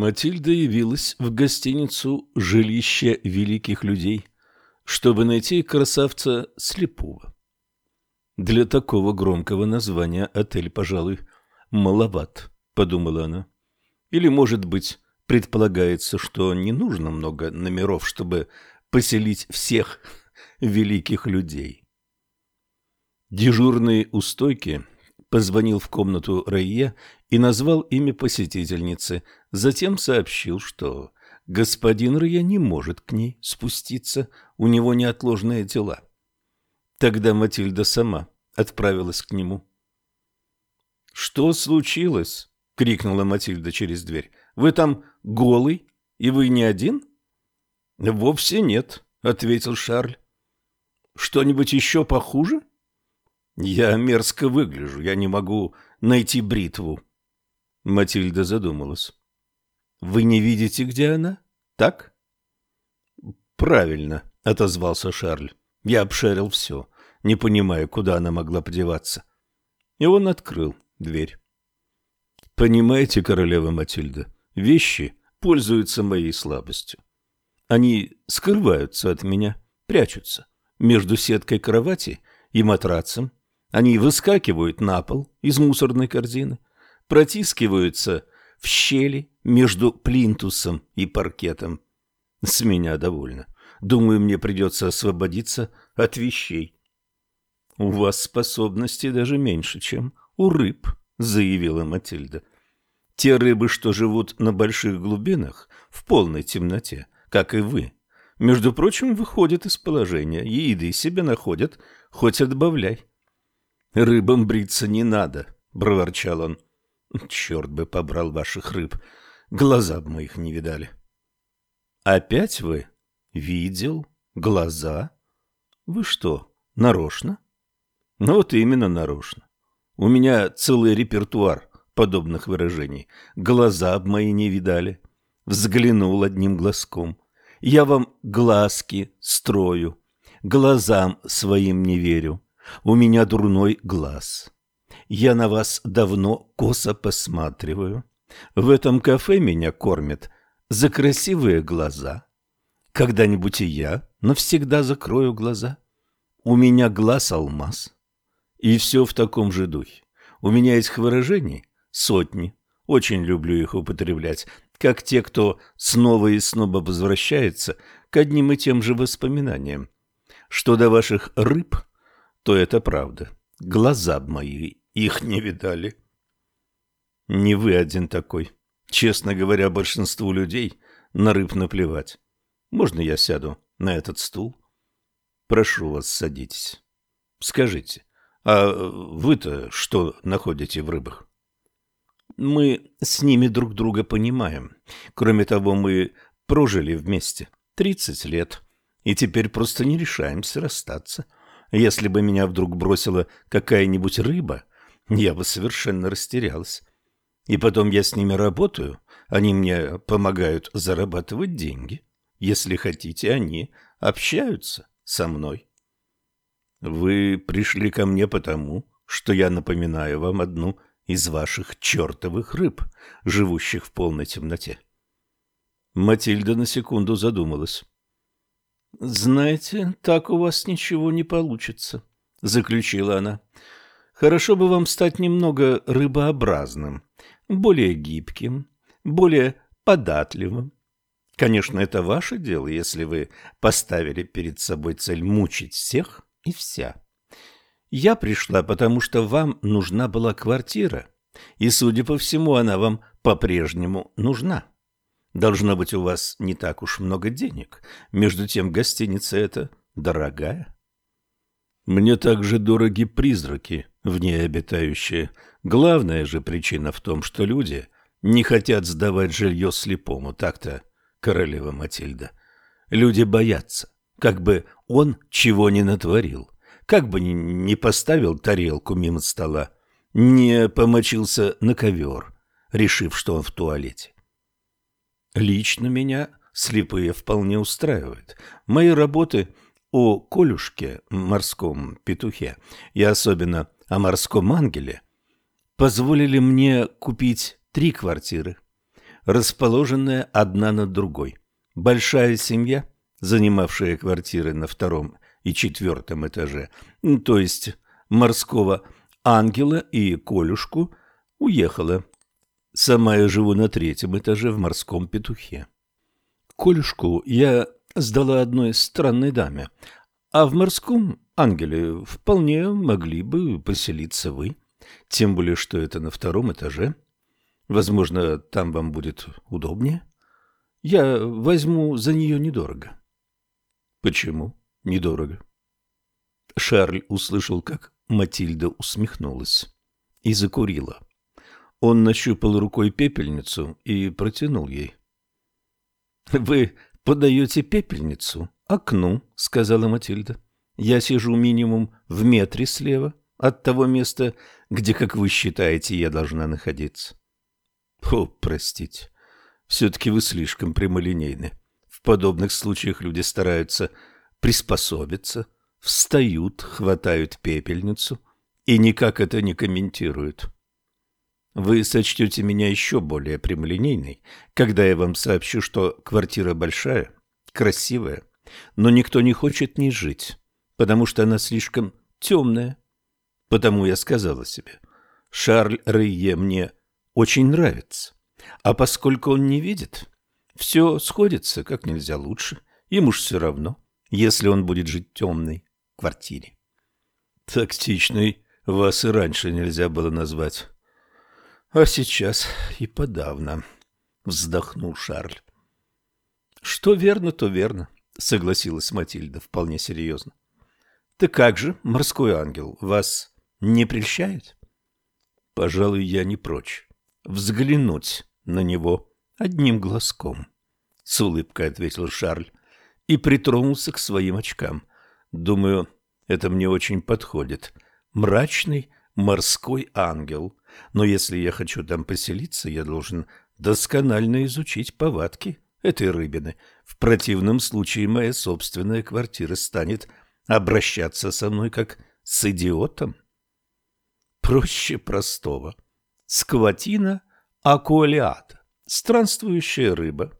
Матильда явилась в гостиницу «Жилище великих людей», чтобы найти красавца слепого. Для такого громкого названия отель, пожалуй, маловат, подумала она. Или, может быть, предполагается, что не нужно много номеров, чтобы поселить всех великих людей. Дежурный у стойки позвонил в комнату Рейе и назвал имя посетительницы, затем сообщил, что господин Рейе не может к ней спуститься, у него неотложные дела. Тогда Матильда сама отправилась к нему. «Что случилось?» — крикнула Матильда через дверь. «Вы там голый, и вы не один?» «Вовсе нет», — ответил Шарль. «Что-нибудь еще похуже?» Я мерзко выгляжу, я не могу найти бритву. Матильда задумалась. Вы не видите, где она? Так? Правильно, отозвался Шарль. Я обшарил все, не понимая, куда она могла подеваться. И он открыл дверь. Понимаете, королева Матильда, вещи пользуются моей слабостью. Они скрываются от меня, прячутся между сеткой кровати и матрацем, они выскакивают на пол из мусорной корзины, протискиваются в щели между плинтусом и паркетом. С меня довольно. Думаю, мне придется освободиться от вещей. — У вас способности даже меньше, чем у рыб, — заявила Матильда. Те рыбы, что живут на больших глубинах, в полной темноте, как и вы, между прочим, выходят из положения и еды себе находят, хоть отбавляй. Рыбам бриться не надо, проворчал он. Черт бы побрал ваших рыб, глаза бы моих не видали. Опять вы? Видел? Глаза? Вы что, нарочно? Ну вот именно нарочно. У меня целый репертуар подобных выражений. Глаза б мои не видали. Взглянул одним глазком. Я вам глазки строю, глазам своим не верю. У меня дурной глаз. Я на вас давно косо посматриваю. В этом кафе меня кормят за красивые глаза. Когда-нибудь и я навсегда закрою глаза. У меня глаз алмаз. И все в таком же духе. У меня есть выражений сотни. Очень люблю их употреблять, как те, кто снова и снова возвращается к одним и тем же воспоминаниям. Что до ваших рыб – то это правда. Глаза мои их не видали. Не вы один такой. Честно говоря, большинству людей на рыб наплевать. Можно я сяду на этот стул? Прошу вас, садитесь. Скажите, а вы-то что находите в рыбах? Мы с ними друг друга понимаем. Кроме того, мы прожили вместе тридцать лет и теперь просто не решаемся расстаться. — если бы меня вдруг бросила какая-нибудь рыба, я бы совершенно растерялась. И потом я с ними работаю, они мне помогают зарабатывать деньги. Если хотите, они общаются со мной. Вы пришли ко мне потому, что я напоминаю вам одну из ваших чертовых рыб, живущих в полной темноте. Матильда на секунду задумалась. «Знаете, так у вас ничего не получится», — заключила она. «Хорошо бы вам стать немного рыбообразным, более гибким, более податливым. Конечно, это ваше дело, если вы поставили перед собой цель мучить всех и вся. Я пришла, потому что вам нужна была квартира, и, судя по всему, она вам по-прежнему нужна». Должно быть, у вас не так уж много денег. Между тем, гостиница эта дорогая. Мне также дороги призраки, в ней обитающие. Главная же причина в том, что люди не хотят сдавать жилье слепому, так-то, королева Матильда. Люди боятся, как бы он чего не натворил, как бы не поставил тарелку мимо стола, не помочился на ковер, решив, что он в туалете. Лично меня слепые вполне устраивают. Мои работы о колюшке, морском петухе, и особенно о морском ангеле, позволили мне купить три квартиры. расположенные одна над другой. Большая семья, занимавшая квартиры на втором и четвертом этаже, то есть морского ангела и Колюшку, уехала. Сама я живу на третьем этаже в морском петухе. Колюшку я сдала одной странной даме, а в морском ангеле вполне могли бы поселиться вы, тем более, что это на втором этаже. Возможно, там вам будет удобнее. Я возьму за нее недорого. Почему недорого? Шарль услышал, как Матильда усмехнулась и закурила. Он нащупал рукой пепельницу и протянул ей. — Вы подаете пепельницу окну, — сказала Матильда. — Я сижу минимум в метре слева от того места, где, как вы считаете, я должна находиться. — О, простите, все-таки вы слишком прямолинейны. В подобных случаях люди стараются приспособиться, встают, хватают пепельницу и никак это не комментируют. Вы сочтете меня еще более прямолинейной, когда я вам сообщу, что квартира большая, красивая, но никто не хочет в ней жить, потому что она слишком темная. Потому я сказала себе, Шарль Рейе мне очень нравится, а поскольку он не видит, все сходится как нельзя лучше, ему ж все равно, если он будет жить в темной квартире. Тактичный вас и раньше нельзя было назвать. А сейчас и подавно, вздохнул Шарль. Что верно, то верно, согласилась Матильда вполне серьезно. Ты как же, морской ангел, вас не прельщает? Пожалуй, я не прочь взглянуть на него одним глазком, с улыбкой ответил Шарль и притронулся к своим очкам. Думаю, это мне очень подходит. Мрачный морской ангел. Но если я хочу там поселиться, я должен досконально изучить повадки этой рыбины. В противном случае моя собственная квартира станет обращаться со мной как с идиотом. Проще простого. Скватина акуалиата, странствующая рыба,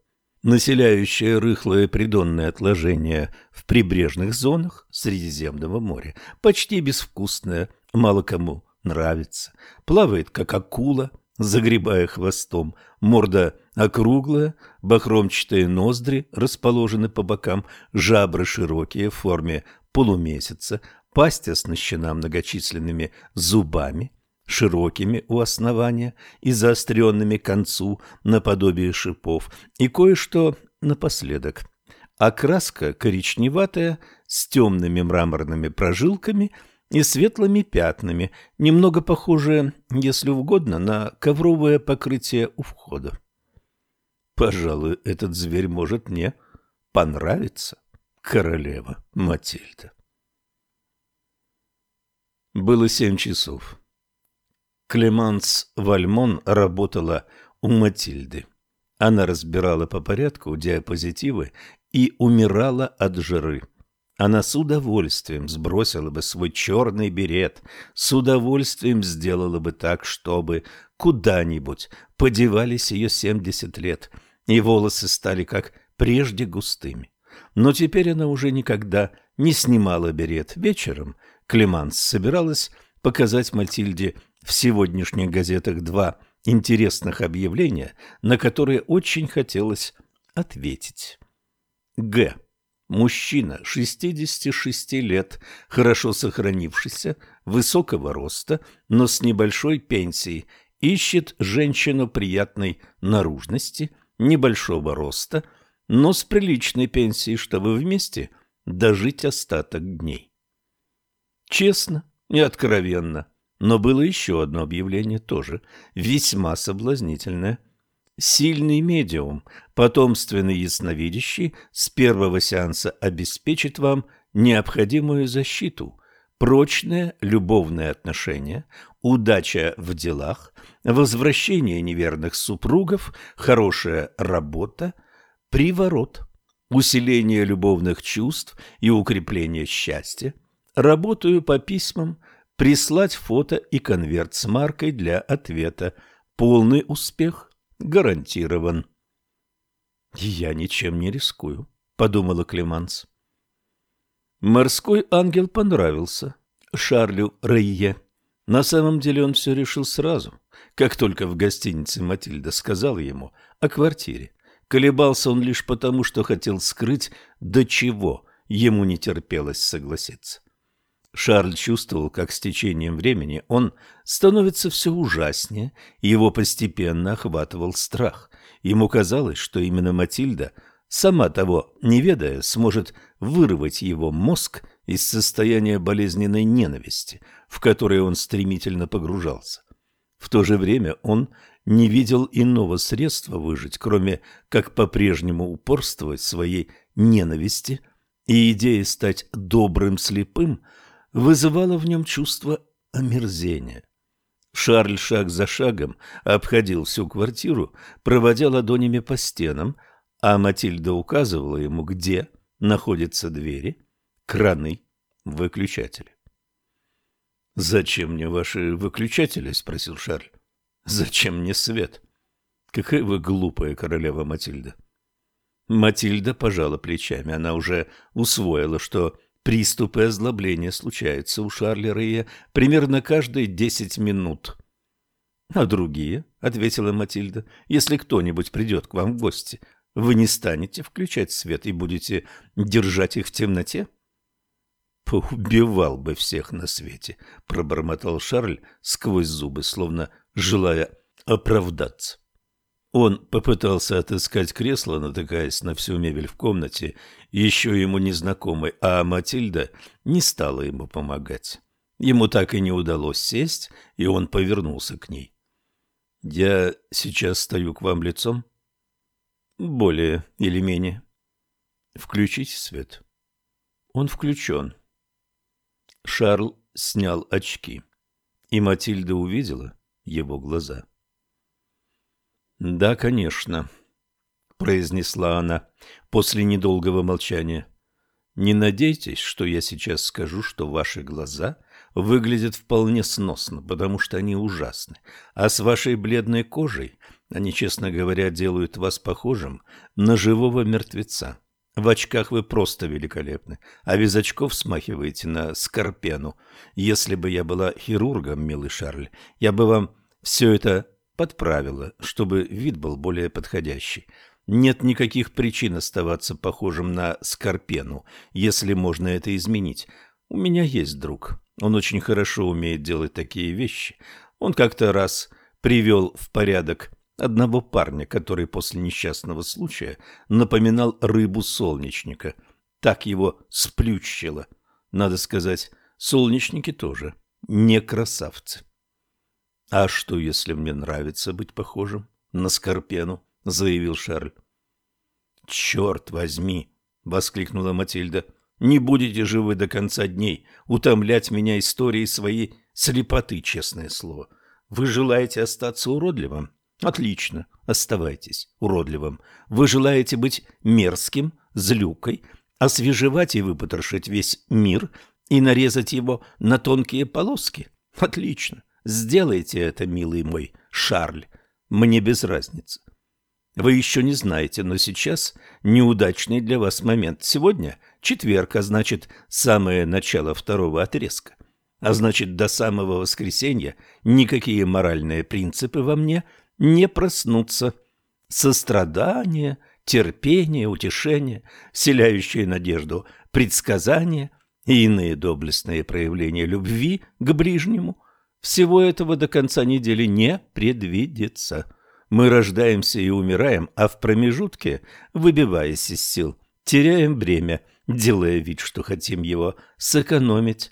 населяющая рыхлое придонное отложение в прибрежных зонах Средиземного моря, почти безвкусная, мало кому нравится. Плавает, как акула, загребая хвостом. Морда округлая, бахромчатые ноздри расположены по бокам, жабры широкие в форме полумесяца, пасть оснащена многочисленными зубами, широкими у основания и заостренными к концу наподобие шипов, и кое-что напоследок. Окраска коричневатая, с темными мраморными прожилками – и светлыми пятнами, немного похожие, если угодно, на ковровое покрытие у входа. Пожалуй, этот зверь может мне понравиться, королева Матильда. Было семь часов. Клеманс Вальмон работала у Матильды. Она разбирала по порядку диапозитивы и умирала от жиры. Она с удовольствием сбросила бы свой черный берет, с удовольствием сделала бы так, чтобы куда-нибудь подевались ее семьдесят лет, и волосы стали как прежде густыми. Но теперь она уже никогда не снимала берет. Вечером Клеманс собиралась показать Матильде в сегодняшних газетах два интересных объявления, на которые очень хотелось ответить. Г. Мужчина 66 лет, хорошо сохранившийся, высокого роста, но с небольшой пенсией, ищет женщину приятной наружности, небольшого роста, но с приличной пенсией, чтобы вместе дожить остаток дней. Честно и откровенно, но было еще одно объявление тоже весьма соблазнительное – Сильный медиум, потомственный ясновидящий, с первого сеанса обеспечит вам необходимую защиту, прочное любовное отношение, удача в делах, возвращение неверных супругов, хорошая работа, приворот, усиление любовных чувств и укрепление счастья. Работаю по письмам, прислать фото и конверт с маркой для ответа. Полный успех гарантирован. «Я ничем не рискую», — подумала Клеманс. Морской ангел понравился Шарлю Рейе. На самом деле он все решил сразу, как только в гостинице Матильда сказала ему о квартире. Колебался он лишь потому, что хотел скрыть, до чего ему не терпелось согласиться. Шарль чувствовал, как с течением времени он становится все ужаснее, и его постепенно охватывал страх. Ему казалось, что именно Матильда, сама того не ведая, сможет вырвать его мозг из состояния болезненной ненависти, в которое он стремительно погружался. В то же время он не видел иного средства выжить, кроме как по-прежнему упорствовать своей ненависти, и идея стать добрым слепым – вызывало в нем чувство омерзения. Шарль шаг за шагом обходил всю квартиру, проводя ладонями по стенам, а Матильда указывала ему, где находятся двери, краны, выключатели. «Зачем мне ваши выключатели?» — спросил Шарль. «Зачем мне свет?» «Какая вы глупая королева Матильда!» Матильда пожала плечами. Она уже усвоила, что Приступы озлобления случаются у Шарля Рея примерно каждые десять минут. — А другие, — ответила Матильда, — если кто-нибудь придет к вам в гости, вы не станете включать свет и будете держать их в темноте? — Поубивал бы всех на свете, — пробормотал Шарль сквозь зубы, словно желая оправдаться. Он попытался отыскать кресло, натыкаясь на всю мебель в комнате, еще ему незнакомой, а Матильда не стала ему помогать. Ему так и не удалось сесть, и он повернулся к ней. «Я сейчас стою к вам лицом?» «Более или менее». «Включите свет». «Он включен». Шарл снял очки, и Матильда увидела его глаза. «Да, конечно», — произнесла она после недолгого молчания. «Не надейтесь, что я сейчас скажу, что ваши глаза выглядят вполне сносно, потому что они ужасны, а с вашей бледной кожей они, честно говоря, делают вас похожим на живого мертвеца. В очках вы просто великолепны, а без очков смахиваете на скорпену. Если бы я была хирургом, милый Шарль, я бы вам все это подправила, чтобы вид был более подходящий. Нет никаких причин оставаться похожим на Скорпену, если можно это изменить. У меня есть друг. Он очень хорошо умеет делать такие вещи. Он как-то раз привел в порядок одного парня, который после несчастного случая напоминал рыбу солнечника. Так его сплющило. Надо сказать, солнечники тоже не красавцы. «А что, если мне нравится быть похожим на Скорпену?» — заявил Шарль. «Черт возьми!» — воскликнула Матильда. «Не будете же вы до конца дней утомлять меня историей своей слепоты, честное слово. Вы желаете остаться уродливым? Отлично, оставайтесь уродливым. Вы желаете быть мерзким, злюкой, освежевать и выпотрошить весь мир и нарезать его на тонкие полоски? Отлично. Сделайте это, милый мой Шарль, мне без разницы. Вы еще не знаете, но сейчас неудачный для вас момент. Сегодня четверг, а значит, самое начало второго отрезка. А значит, до самого воскресенья никакие моральные принципы во мне не проснутся. Сострадание, терпение, утешение, вселяющее надежду, предсказания и иные доблестные проявления любви к ближнему – всего этого до конца недели не предвидится. Мы рождаемся и умираем, а в промежутке, выбиваясь из сил, теряем время, делая вид, что хотим его сэкономить.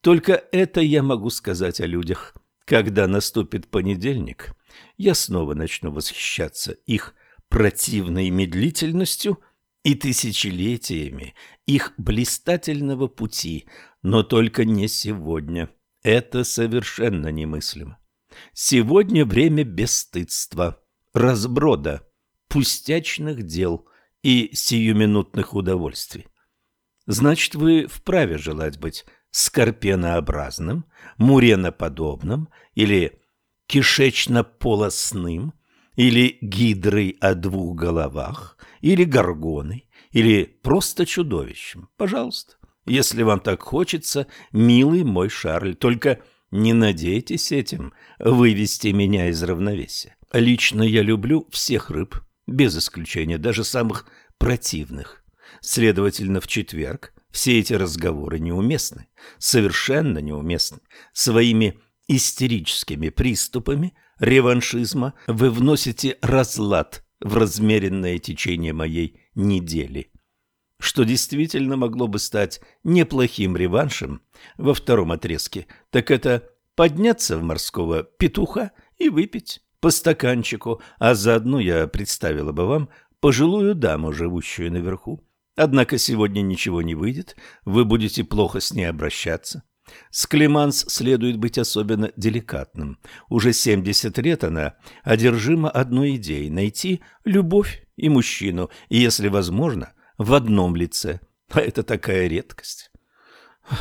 Только это я могу сказать о людях. Когда наступит понедельник, я снова начну восхищаться их противной медлительностью и тысячелетиями их блистательного пути, но только не сегодня. Это совершенно немыслимо. Сегодня время бесстыдства, разброда, пустячных дел и сиюминутных удовольствий. Значит, вы вправе желать быть скорпенообразным, муреноподобным или кишечно-полосным или гидрой о двух головах, или горгоной, или просто чудовищем. Пожалуйста, если вам так хочется, милый мой Шарль, только не надейтесь этим вывести меня из равновесия. Лично я люблю всех рыб, без исключения, даже самых противных. Следовательно, в четверг все эти разговоры неуместны, совершенно неуместны. Своими истерическими приступами реваншизма вы вносите разлад в размеренное течение моей недели. Что действительно могло бы стать неплохим реваншем во втором отрезке, так это подняться в морского петуха и выпить по стаканчику, а заодно я представила бы вам пожилую даму, живущую наверху. Однако сегодня ничего не выйдет, вы будете плохо с ней обращаться. С Клеманс следует быть особенно деликатным. Уже 70 лет она одержима одной идеей – найти любовь и мужчину, и, если возможно, в одном лице. А это такая редкость.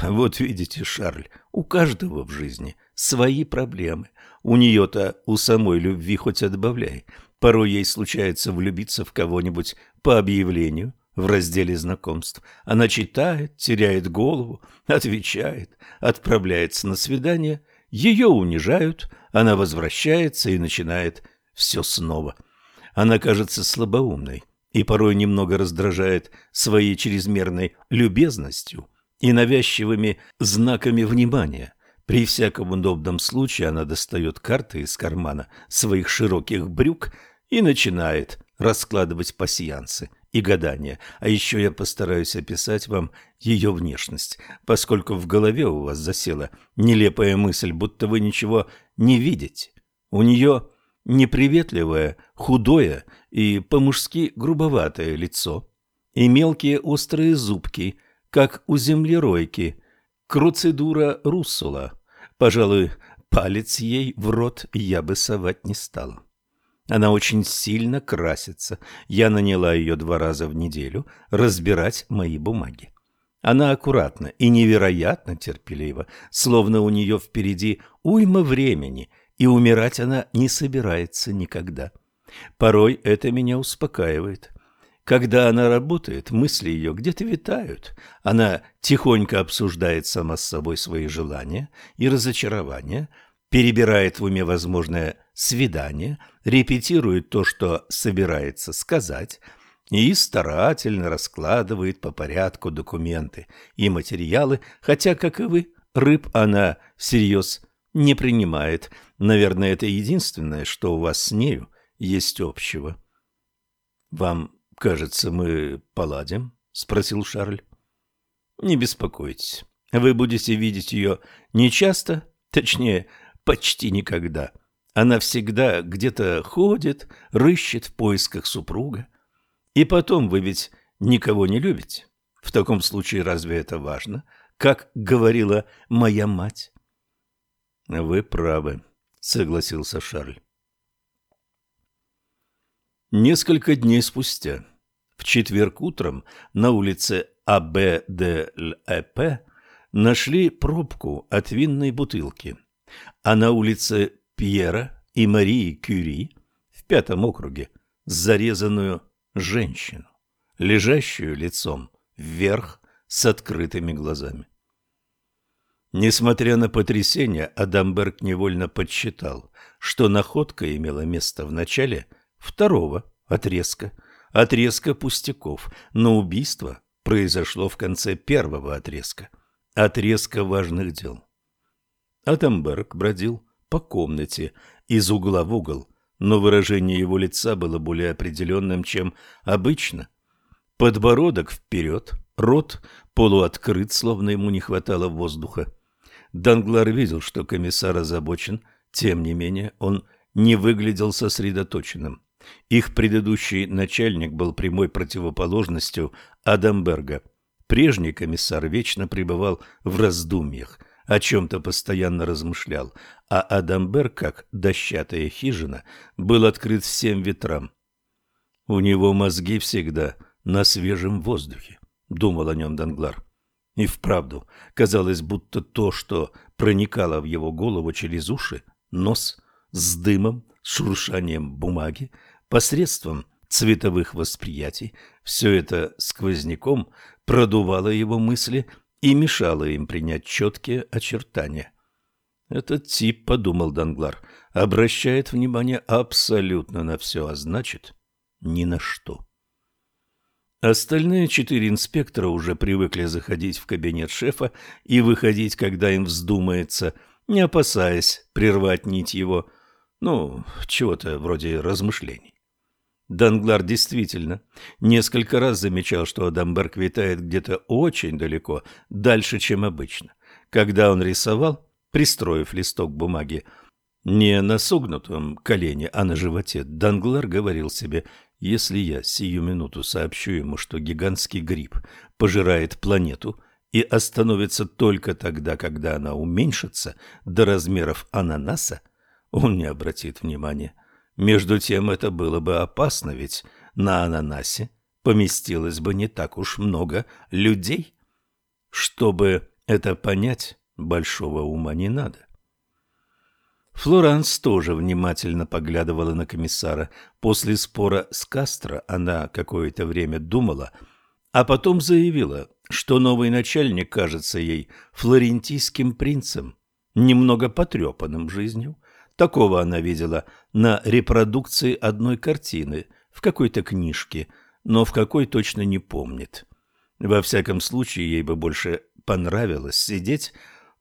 Вот видите, Шарль, у каждого в жизни свои проблемы. У нее-то у самой любви хоть отбавляй. Порой ей случается влюбиться в кого-нибудь по объявлению в разделе знакомств. Она читает, теряет голову, отвечает, отправляется на свидание. Ее унижают, она возвращается и начинает все снова. Она кажется слабоумной и порой немного раздражает своей чрезмерной любезностью и навязчивыми знаками внимания. При всяком удобном случае она достает карты из кармана своих широких брюк и начинает раскладывать пасьянсы и гадания. А еще я постараюсь описать вам ее внешность, поскольку в голове у вас засела нелепая мысль, будто вы ничего не видите. У нее неприветливое, худое и по-мужски грубоватое лицо и мелкие острые зубки, как у землеройки, круцидура руссула, Пожалуй, палец ей в рот я бы совать не стала. Она очень сильно красится. Я наняла ее два раза в неделю разбирать мои бумаги. Она аккуратна и невероятно терпелива, словно у нее впереди уйма времени, и умирать она не собирается никогда. Порой это меня успокаивает. Когда она работает, мысли ее где-то витают. Она тихонько обсуждает сама с собой свои желания и разочарования, перебирает в уме возможное свидание, репетирует то, что собирается сказать, и старательно раскладывает по порядку документы и материалы, хотя, как и вы, рыб она всерьез не принимает. Наверное, это единственное, что у вас с нею есть общего. Вам «Кажется, мы поладим?» — спросил Шарль. «Не беспокойтесь. Вы будете видеть ее не часто, точнее, почти никогда. Она всегда где-то ходит, рыщет в поисках супруга. И потом вы ведь никого не любите. В таком случае разве это важно, как говорила моя мать?» «Вы правы», — согласился Шарль. Несколько дней спустя, в четверг утром, на улице АБДЛЭП нашли пробку от винной бутылки, а на улице Пьера и Марии Кюри в пятом округе зарезанную женщину, лежащую лицом вверх с открытыми глазами. Несмотря на потрясение, Адамберг невольно подсчитал, что находка имела место в начале – второго отрезка, отрезка пустяков, но убийство произошло в конце первого отрезка, отрезка важных дел. Атамберг бродил по комнате из угла в угол, но выражение его лица было более определенным, чем обычно. Подбородок вперед, рот полуоткрыт, словно ему не хватало воздуха. Данглар видел, что комиссар озабочен, тем не менее он не выглядел сосредоточенным. Их предыдущий начальник был прямой противоположностью Адамберга. Прежний комиссар вечно пребывал в раздумьях, о чем-то постоянно размышлял, а Адамберг, как дощатая хижина, был открыт всем ветрам. «У него мозги всегда на свежем воздухе», — думал о нем Данглар. И вправду, казалось, будто то, что проникало в его голову через уши, нос, с дымом, шуршанием бумаги, посредством цветовых восприятий, все это сквозняком продувало его мысли и мешало им принять четкие очертания. Этот тип, подумал Данглар, обращает внимание абсолютно на все, а значит, ни на что. Остальные четыре инспектора уже привыкли заходить в кабинет шефа и выходить, когда им вздумается, не опасаясь прервать нить его, ну, чего-то вроде размышлений. Данглар действительно несколько раз замечал, что Адамберг витает где-то очень далеко, дальше, чем обычно. Когда он рисовал, пристроив листок бумаги не на согнутом колене, а на животе, Данглар говорил себе, если я сию минуту сообщу ему, что гигантский гриб пожирает планету и остановится только тогда, когда она уменьшится до размеров ананаса, он не обратит внимания. Между тем это было бы опасно, ведь на ананасе поместилось бы не так уж много людей. Чтобы это понять, большого ума не надо. Флоранс тоже внимательно поглядывала на комиссара. После спора с Кастро она какое-то время думала, а потом заявила, что новый начальник кажется ей флорентийским принцем, немного потрепанным жизнью, Такого она видела на репродукции одной картины в какой-то книжке, но в какой точно не помнит. Во всяком случае, ей бы больше понравилось сидеть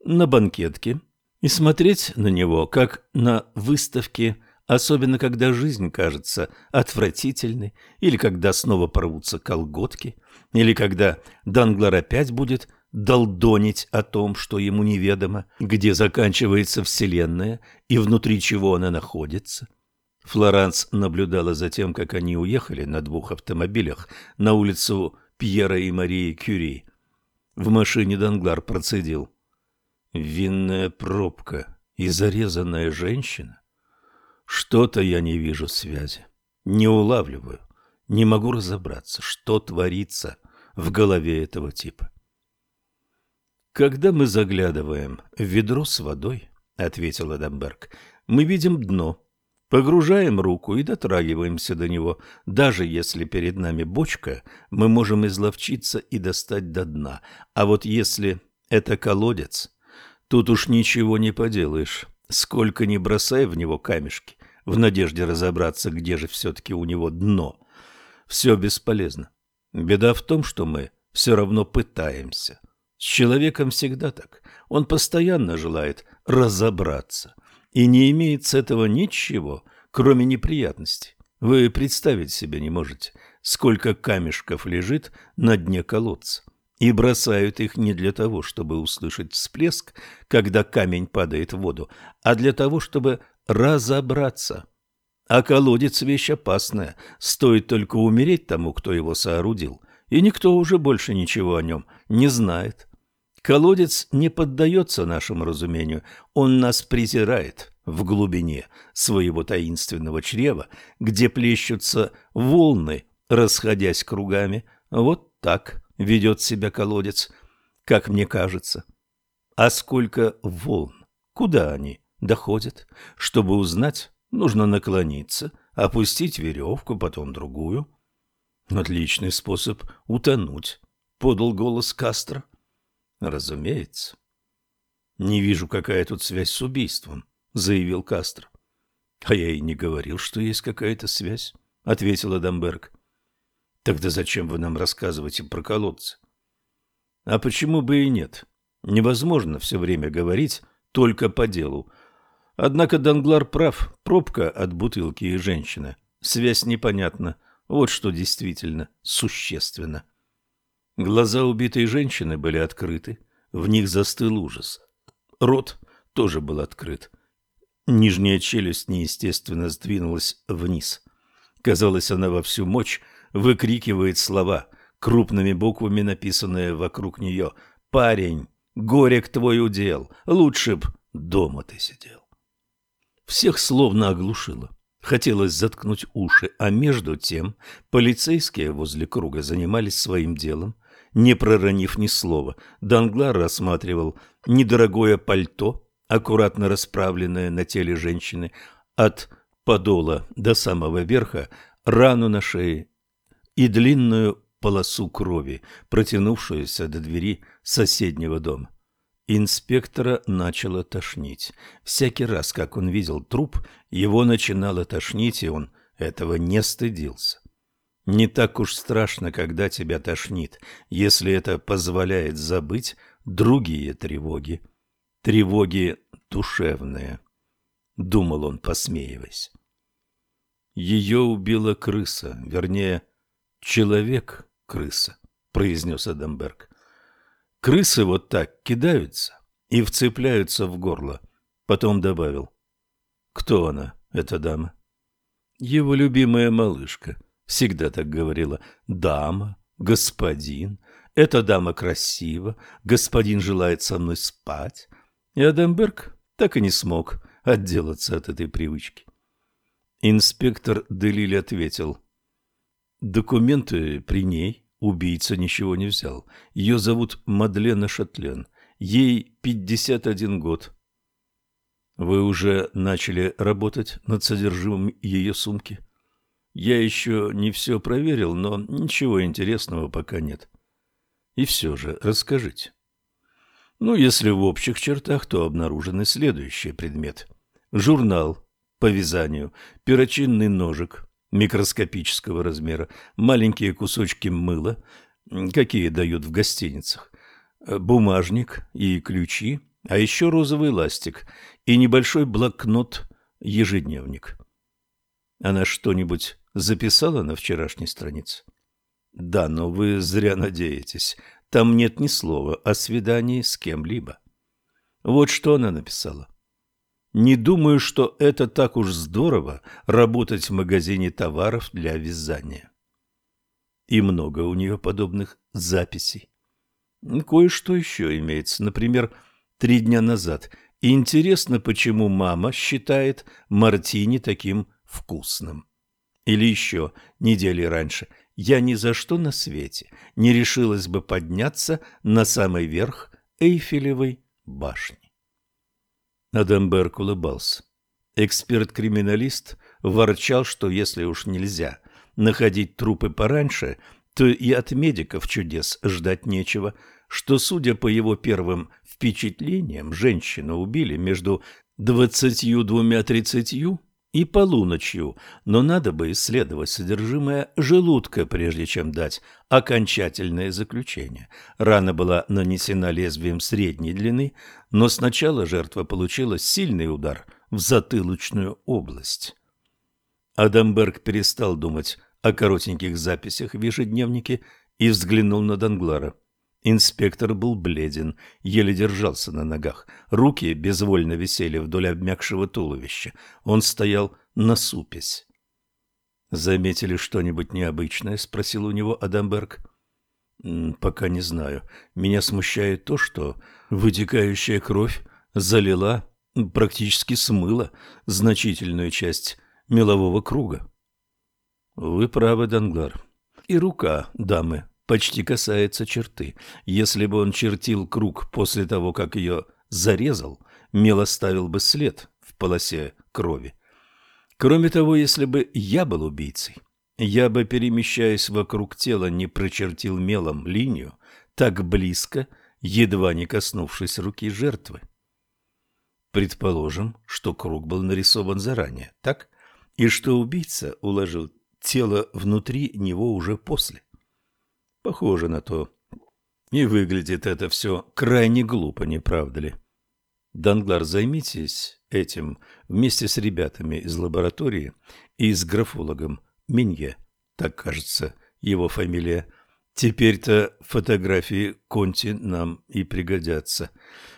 на банкетке и смотреть на него, как на выставке, особенно когда жизнь кажется отвратительной, или когда снова порвутся колготки, или когда Данглар опять будет долдонить о том, что ему неведомо, где заканчивается Вселенная и внутри чего она находится. Флоранс наблюдала за тем, как они уехали на двух автомобилях на улицу Пьера и Марии Кюри. В машине Данглар процедил. «Винная пробка и зарезанная женщина? Что-то я не вижу связи, не улавливаю, не могу разобраться, что творится в голове этого типа. «Когда мы заглядываем в ведро с водой, — ответил Адамберг, — мы видим дно, погружаем руку и дотрагиваемся до него. Даже если перед нами бочка, мы можем изловчиться и достать до дна. А вот если это колодец, тут уж ничего не поделаешь. Сколько ни бросай в него камешки, в надежде разобраться, где же все-таки у него дно. Все бесполезно. Беда в том, что мы все равно пытаемся. С человеком всегда так. Он постоянно желает разобраться и не имеет с этого ничего, кроме неприятностей. Вы представить себе не можете, сколько камешков лежит на дне колодца. И бросают их не для того, чтобы услышать всплеск, когда камень падает в воду, а для того, чтобы разобраться. А колодец – вещь опасная, стоит только умереть тому, кто его соорудил, и никто уже больше ничего о нем не знает. Колодец не поддается нашему разумению, он нас презирает в глубине своего таинственного чрева, где плещутся волны, расходясь кругами. Вот так ведет себя колодец, как мне кажется. А сколько волн? Куда они доходят? Чтобы узнать, нужно наклониться, опустить веревку, потом другую. Отличный способ утонуть, подал голос Кастро. Разумеется. Не вижу, какая тут связь с убийством, заявил Кастро. А я и не говорил, что есть какая-то связь, ответил Адамберг. Тогда зачем вы нам рассказываете про колодцы? А почему бы и нет? Невозможно все время говорить только по делу. Однако Данглар прав, пробка от бутылки и женщины. Связь непонятна. Вот что действительно существенно. Глаза убитой женщины были открыты, в них застыл ужас. Рот тоже был открыт. Нижняя челюсть неестественно сдвинулась вниз. Казалось, она во всю мощь выкрикивает слова, крупными буквами написанные вокруг нее. «Парень, горек твой удел, лучше б дома ты сидел». Всех словно оглушило. Хотелось заткнуть уши, а между тем полицейские возле круга занимались своим делом, не проронив ни слова. Данглар рассматривал недорогое пальто, аккуратно расправленное на теле женщины, от подола до самого верха, рану на шее и длинную полосу крови, протянувшуюся до двери соседнего дома. Инспектора начало тошнить. Всякий раз, как он видел труп, его начинало тошнить, и он этого не стыдился. Не так уж страшно, когда тебя тошнит, если это позволяет забыть другие тревоги. Тревоги душевные, — думал он, посмеиваясь. Ее убила крыса, вернее, человек-крыса, — произнес Адамберг. Крысы вот так кидаются и вцепляются в горло. Потом добавил. Кто она, эта дама? Его любимая малышка. Всегда так говорила. Дама, господин. Эта дама красива. Господин желает со мной спать. И Адамберг так и не смог отделаться от этой привычки. Инспектор Делиль ответил. Документы при ней. Убийца ничего не взял. Ее зовут Мадлена Шатлен. Ей 51 год. Вы уже начали работать над содержимым ее сумки? Я еще не все проверил, но ничего интересного пока нет. И все же расскажите. Ну, если в общих чертах, то обнаружены следующие предметы. Журнал по вязанию, перочинный ножик микроскопического размера, маленькие кусочки мыла, какие дают в гостиницах, бумажник и ключи, а еще розовый ластик и небольшой блокнот-ежедневник. Она что-нибудь записала на вчерашней странице? Да, но вы зря надеетесь. Там нет ни слова о свидании с кем-либо. Вот что она написала. Не думаю, что это так уж здорово работать в магазине товаров для вязания. И много у нее подобных записей. Кое-что еще имеется. Например, три дня назад. Интересно, почему мама считает мартини таким вкусным. Или еще недели раньше. Я ни за что на свете не решилась бы подняться на самый верх Эйфелевой башни. Адамберг улыбался. Эксперт-криминалист ворчал, что если уж нельзя находить трупы пораньше, то и от медиков чудес ждать нечего – что, судя по его первым впечатлениям, женщину убили между двадцатью двумя-тридцатью и полуночью, но надо бы исследовать содержимое желудка, прежде чем дать окончательное заключение. Рана была нанесена лезвием средней длины, но сначала жертва получила сильный удар в затылочную область. Адамберг перестал думать о коротеньких записях в ежедневнике и взглянул на Данглара. Инспектор был бледен, еле держался на ногах. Руки безвольно висели вдоль обмякшего туловища. Он стоял насупясь. «Заметили что-нибудь необычное?» — спросил у него Адамберг. «Пока не знаю. Меня смущает то, что вытекающая кровь залила, практически смыла значительную часть мелового круга». «Вы правы, Данглар. И рука дамы почти касается черты. Если бы он чертил круг после того, как ее зарезал, мел оставил бы след в полосе крови. Кроме того, если бы я был убийцей, я бы, перемещаясь вокруг тела, не прочертил мелом линию так близко, едва не коснувшись руки жертвы. Предположим, что круг был нарисован заранее, так? И что убийца уложил тело внутри него уже после. Похоже на то. И выглядит это все крайне глупо, не правда ли? Данглар, займитесь этим вместе с ребятами из лаборатории и с графологом Минье, так кажется его фамилия. Теперь-то фотографии Конти нам и пригодятся,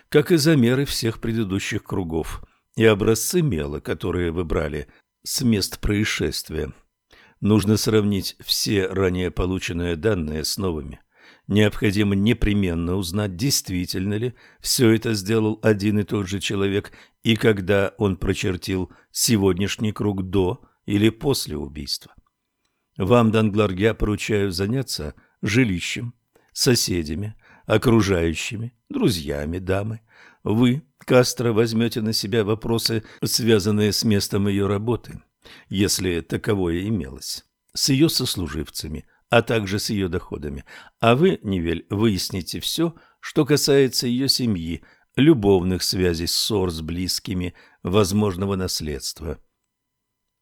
как и замеры всех предыдущих кругов и образцы мела, которые вы брали с мест происшествия. Нужно сравнить все ранее полученные данные с новыми. Необходимо непременно узнать, действительно ли все это сделал один и тот же человек, и когда он прочертил сегодняшний круг до или после убийства. Вам, Данглар, я поручаю заняться жилищем, соседями, окружающими, друзьями дамы. Вы, Кастро, возьмете на себя вопросы, связанные с местом ее работы если таковое имелось, с ее сослуживцами, а также с ее доходами. А вы, Невель, выясните все, что касается ее семьи, любовных связей, ссор с близкими, возможного наследства.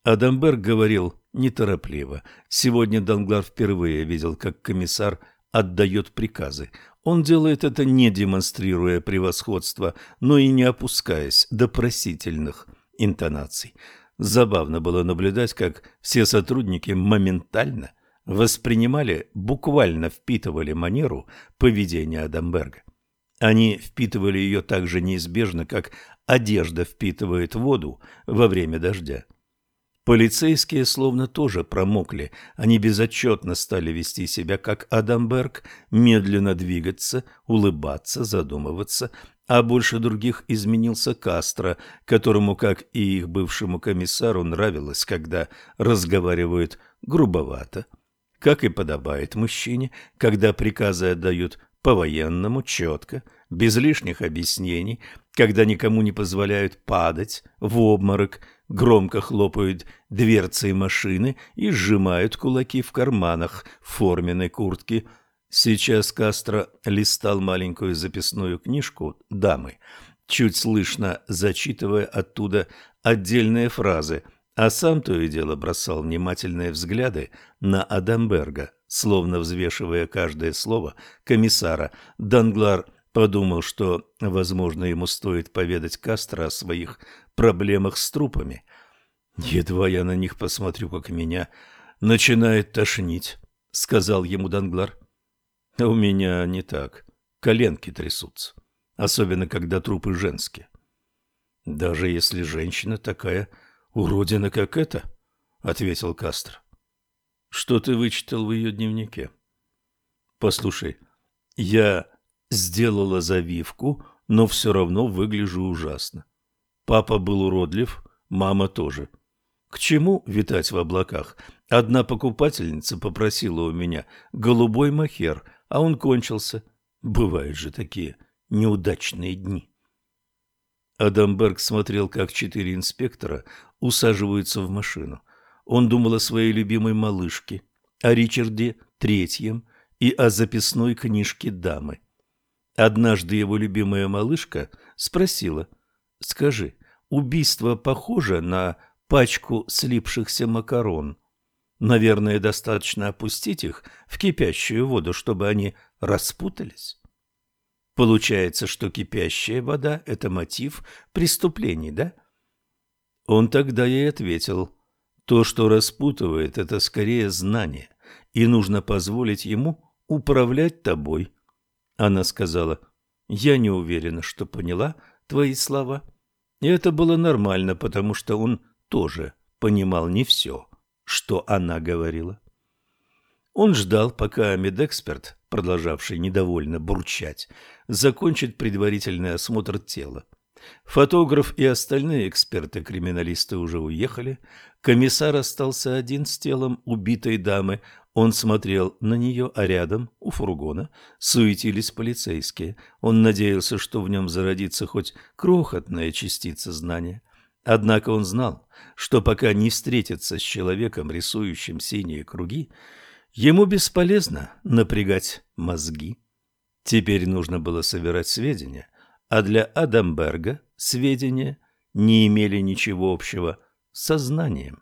Адамберг говорил неторопливо. Сегодня Данглар впервые видел, как комиссар отдает приказы. Он делает это не демонстрируя превосходство, но и не опускаясь до просительных интонаций. Забавно было наблюдать, как все сотрудники моментально воспринимали, буквально впитывали манеру поведения Адамберга. Они впитывали ее так же неизбежно, как одежда впитывает воду во время дождя. Полицейские словно тоже промокли. Они безотчетно стали вести себя, как Адамберг, медленно двигаться, улыбаться, задумываться. А больше других изменился Кастро, которому, как и их бывшему комиссару, нравилось, когда разговаривают грубовато. Как и подобает мужчине, когда приказы отдают по-военному, четко, без лишних объяснений, когда никому не позволяют падать в обморок – громко хлопают дверцей машины и сжимают кулаки в карманах форменной куртки. Сейчас Кастро листал маленькую записную книжку дамы, чуть слышно зачитывая оттуда отдельные фразы, а сам то и дело бросал внимательные взгляды на Адамберга, словно взвешивая каждое слово комиссара. Данглар подумал, что, возможно, ему стоит поведать Кастро о своих проблемах с трупами. Едва я на них посмотрю, как меня начинает тошнить, сказал ему Данглар. А у меня не так. Коленки трясутся, особенно когда трупы женские. Даже если женщина такая уродина, как эта, ответил Кастро. Что ты вычитал в ее дневнике? Послушай, я сделала завивку, но все равно выгляжу ужасно. Папа был уродлив, мама тоже. К чему витать в облаках? Одна покупательница попросила у меня голубой махер, а он кончился. Бывают же такие неудачные дни. Адамберг смотрел, как четыре инспектора усаживаются в машину. Он думал о своей любимой малышке, о Ричарде Третьем и о записной книжке дамы. Однажды его любимая малышка спросила, «Скажи, убийство похоже на пачку слипшихся макарон. Наверное, достаточно опустить их в кипящую воду, чтобы они распутались. Получается, что кипящая вода – это мотив преступлений, да? Он тогда ей ответил, то, что распутывает, это скорее знание, и нужно позволить ему управлять тобой. Она сказала, я не уверена, что поняла твои слова. И это было нормально, потому что он тоже понимал не все, что она говорила. Он ждал, пока медэксперт, продолжавший недовольно бурчать, закончит предварительный осмотр тела. Фотограф и остальные эксперты-криминалисты уже уехали. Комиссар остался один с телом убитой дамы. Он смотрел на нее, а рядом, у фургона, суетились полицейские. Он надеялся, что в нем зародится хоть крохотная частица знания. Однако он знал, что пока не встретится с человеком, рисующим синие круги, ему бесполезно напрягать мозги. Теперь нужно было собирать сведения, а для Адамберга сведения не имели ничего общего с сознанием.